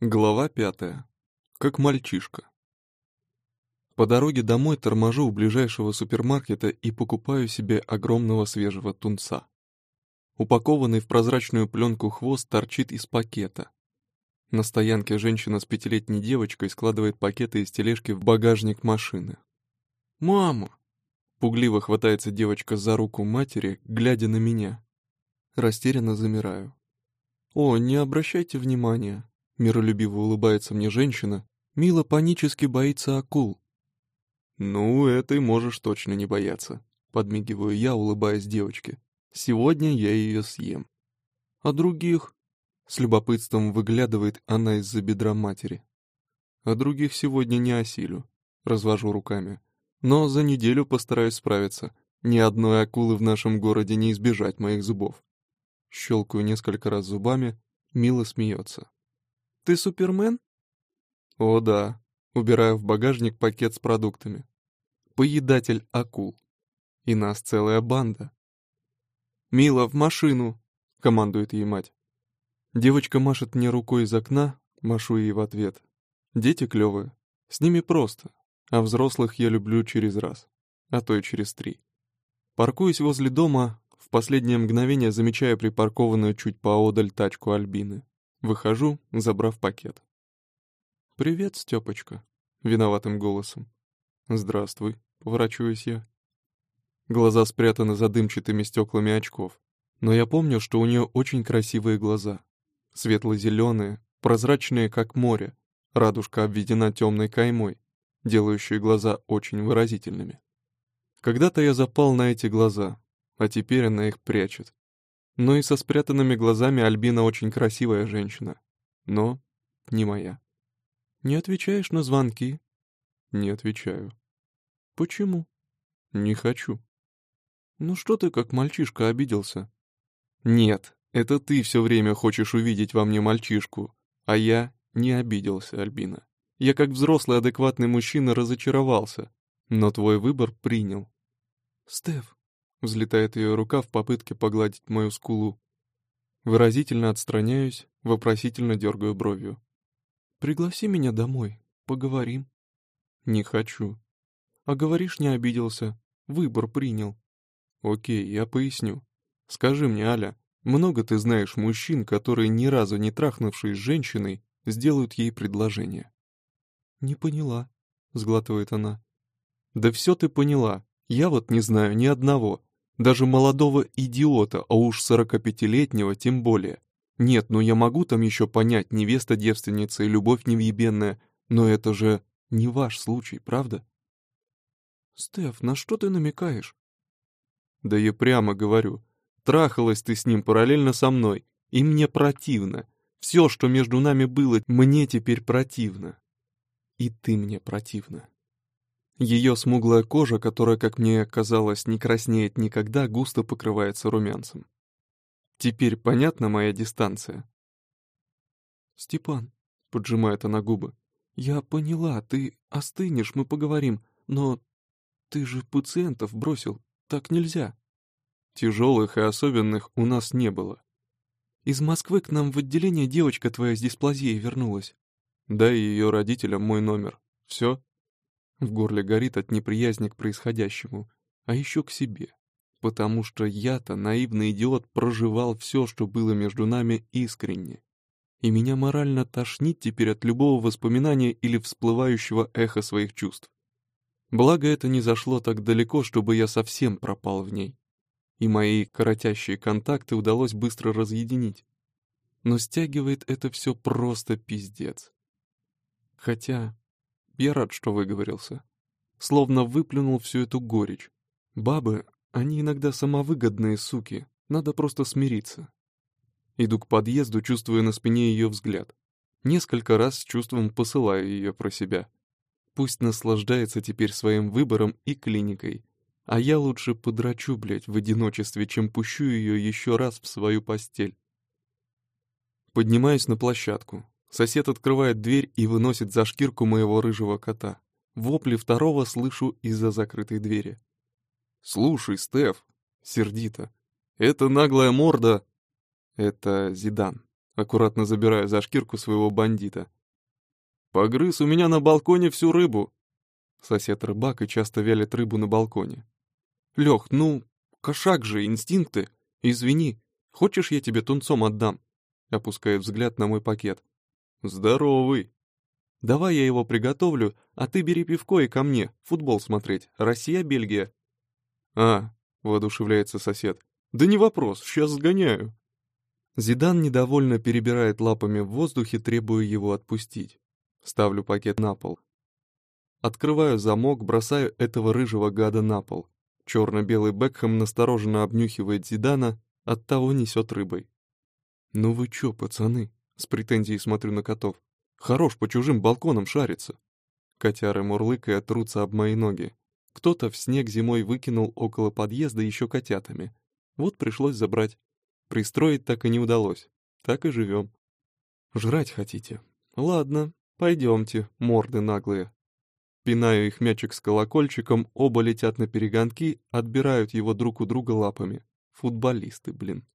Глава пятая. Как мальчишка. По дороге домой торможу у ближайшего супермаркета и покупаю себе огромного свежего тунца. Упакованный в прозрачную пленку хвост торчит из пакета. На стоянке женщина с пятилетней девочкой складывает пакеты из тележки в багажник машины. «Мама!» Пугливо хватается девочка за руку матери, глядя на меня. Растерянно замираю. «О, не обращайте внимания, Миролюбиво улыбается мне женщина. Мила панически боится акул. «Ну, этой можешь точно не бояться», — подмигиваю я, улыбаясь девочке. «Сегодня я ее съем». «А других?» — с любопытством выглядывает она из-за бедра матери. «А других сегодня не осилю», — развожу руками. «Но за неделю постараюсь справиться. Ни одной акулы в нашем городе не избежать моих зубов». Щелкаю несколько раз зубами, Мила смеется. Ты Супермен? О, да. Убираю в багажник пакет с продуктами. Поедатель акул. И нас целая банда. «Мила, в машину!» — командует ей мать. Девочка машет мне рукой из окна, машу ей в ответ. Дети клевые, с ними просто, а взрослых я люблю через раз, а то и через три. Паркуюсь возле дома, в последнее мгновение замечаю припаркованную чуть поодаль тачку Альбины. Выхожу, забрав пакет. «Привет, Стёпочка», — виноватым голосом. «Здравствуй», — поворачиваюсь я. Глаза спрятаны за дымчатыми стеклами очков, но я помню, что у нее очень красивые глаза. Светло-зеленые, прозрачные, как море, радужка обведена темной каймой, делающей глаза очень выразительными. Когда-то я запал на эти глаза, а теперь она их прячет. Но и со спрятанными глазами Альбина очень красивая женщина. Но не моя. «Не отвечаешь на звонки?» «Не отвечаю». «Почему?» «Не хочу». «Ну что ты как мальчишка обиделся?» «Нет, это ты все время хочешь увидеть во мне мальчишку, а я не обиделся, Альбина. Я как взрослый адекватный мужчина разочаровался, но твой выбор принял». «Стеф, Взлетает ее рука в попытке погладить мою скулу. Выразительно отстраняюсь, вопросительно дергаю бровью. «Пригласи меня домой, поговорим». «Не хочу». «А говоришь, не обиделся. Выбор принял». «Окей, я поясню. Скажи мне, Аля, много ты знаешь мужчин, которые, ни разу не трахнувшись с женщиной, сделают ей предложение?» «Не поняла», — сглатывает она. «Да все ты поняла. Я вот не знаю ни одного. Даже молодого идиота, а уж сорокапятилетнего тем более. Нет, ну я могу там еще понять, невеста девственница и любовь невъебенная, но это же не ваш случай, правда? Стеф, на что ты намекаешь? Да я прямо говорю. Трахалась ты с ним параллельно со мной, и мне противно. Все, что между нами было, мне теперь противно. И ты мне противна. Ее смуглая кожа, которая, как мне казалось, не краснеет никогда, густо покрывается румянцем. Теперь понятна моя дистанция? «Степан», — поджимает она губы, — «я поняла, ты остынешь, мы поговорим, но ты же пациентов бросил, так нельзя». Тяжелых и особенных у нас не было. Из Москвы к нам в отделение девочка твоя с дисплазией вернулась. Дай ее родителям мой номер. Все? В горле горит от неприязни к происходящему, а еще к себе. Потому что я-то, наивный идиот, проживал все, что было между нами, искренне. И меня морально тошнит теперь от любого воспоминания или всплывающего эха своих чувств. Благо это не зашло так далеко, чтобы я совсем пропал в ней. И мои коротящие контакты удалось быстро разъединить. Но стягивает это все просто пиздец. Хотя я рад, что выговорился. Словно выплюнул всю эту горечь. Бабы, они иногда самовыгодные суки, надо просто смириться. Иду к подъезду, чувствуя на спине ее взгляд. Несколько раз с чувством посылаю ее про себя. Пусть наслаждается теперь своим выбором и клиникой. А я лучше подрачу, блядь, в одиночестве, чем пущу ее еще раз в свою постель. Поднимаюсь на площадку. Сосед открывает дверь и выносит за шкирку моего рыжего кота. Вопли второго слышу из-за закрытой двери. «Слушай, Стеф!» — сердито. «Это наглая морда!» «Это Зидан», — аккуратно забирая за шкирку своего бандита. «Погрыз у меня на балконе всю рыбу!» Сосед рыбак и часто вялит рыбу на балконе. «Лёх, ну, кошак же, инстинкты. Извини, хочешь, я тебе тунцом отдам?» Опускает взгляд на мой пакет. «Здоровый!» «Давай я его приготовлю, а ты бери пивко и ко мне, футбол смотреть. Россия-Бельгия». «А», — воодушевляется сосед, — «да не вопрос, сейчас сгоняю». Зидан недовольно перебирает лапами в воздухе, требуя его отпустить. Ставлю пакет на пол. Открываю замок, бросаю этого рыжего гада на пол. Черно-белый Бекхэм настороженно обнюхивает Зидана, оттого несет рыбой. «Ну вы чё, пацаны?» — с претензией смотрю на котов. «Хорош по чужим балконам шариться!» Котяры мурлыкая трутся об мои ноги. Кто-то в снег зимой выкинул около подъезда еще котятами. Вот пришлось забрать. Пристроить так и не удалось. Так и живем. Жрать хотите? Ладно, пойдемте, морды наглые. Пинаю их мячик с колокольчиком, оба летят на перегонки, отбирают его друг у друга лапами. Футболисты, блин.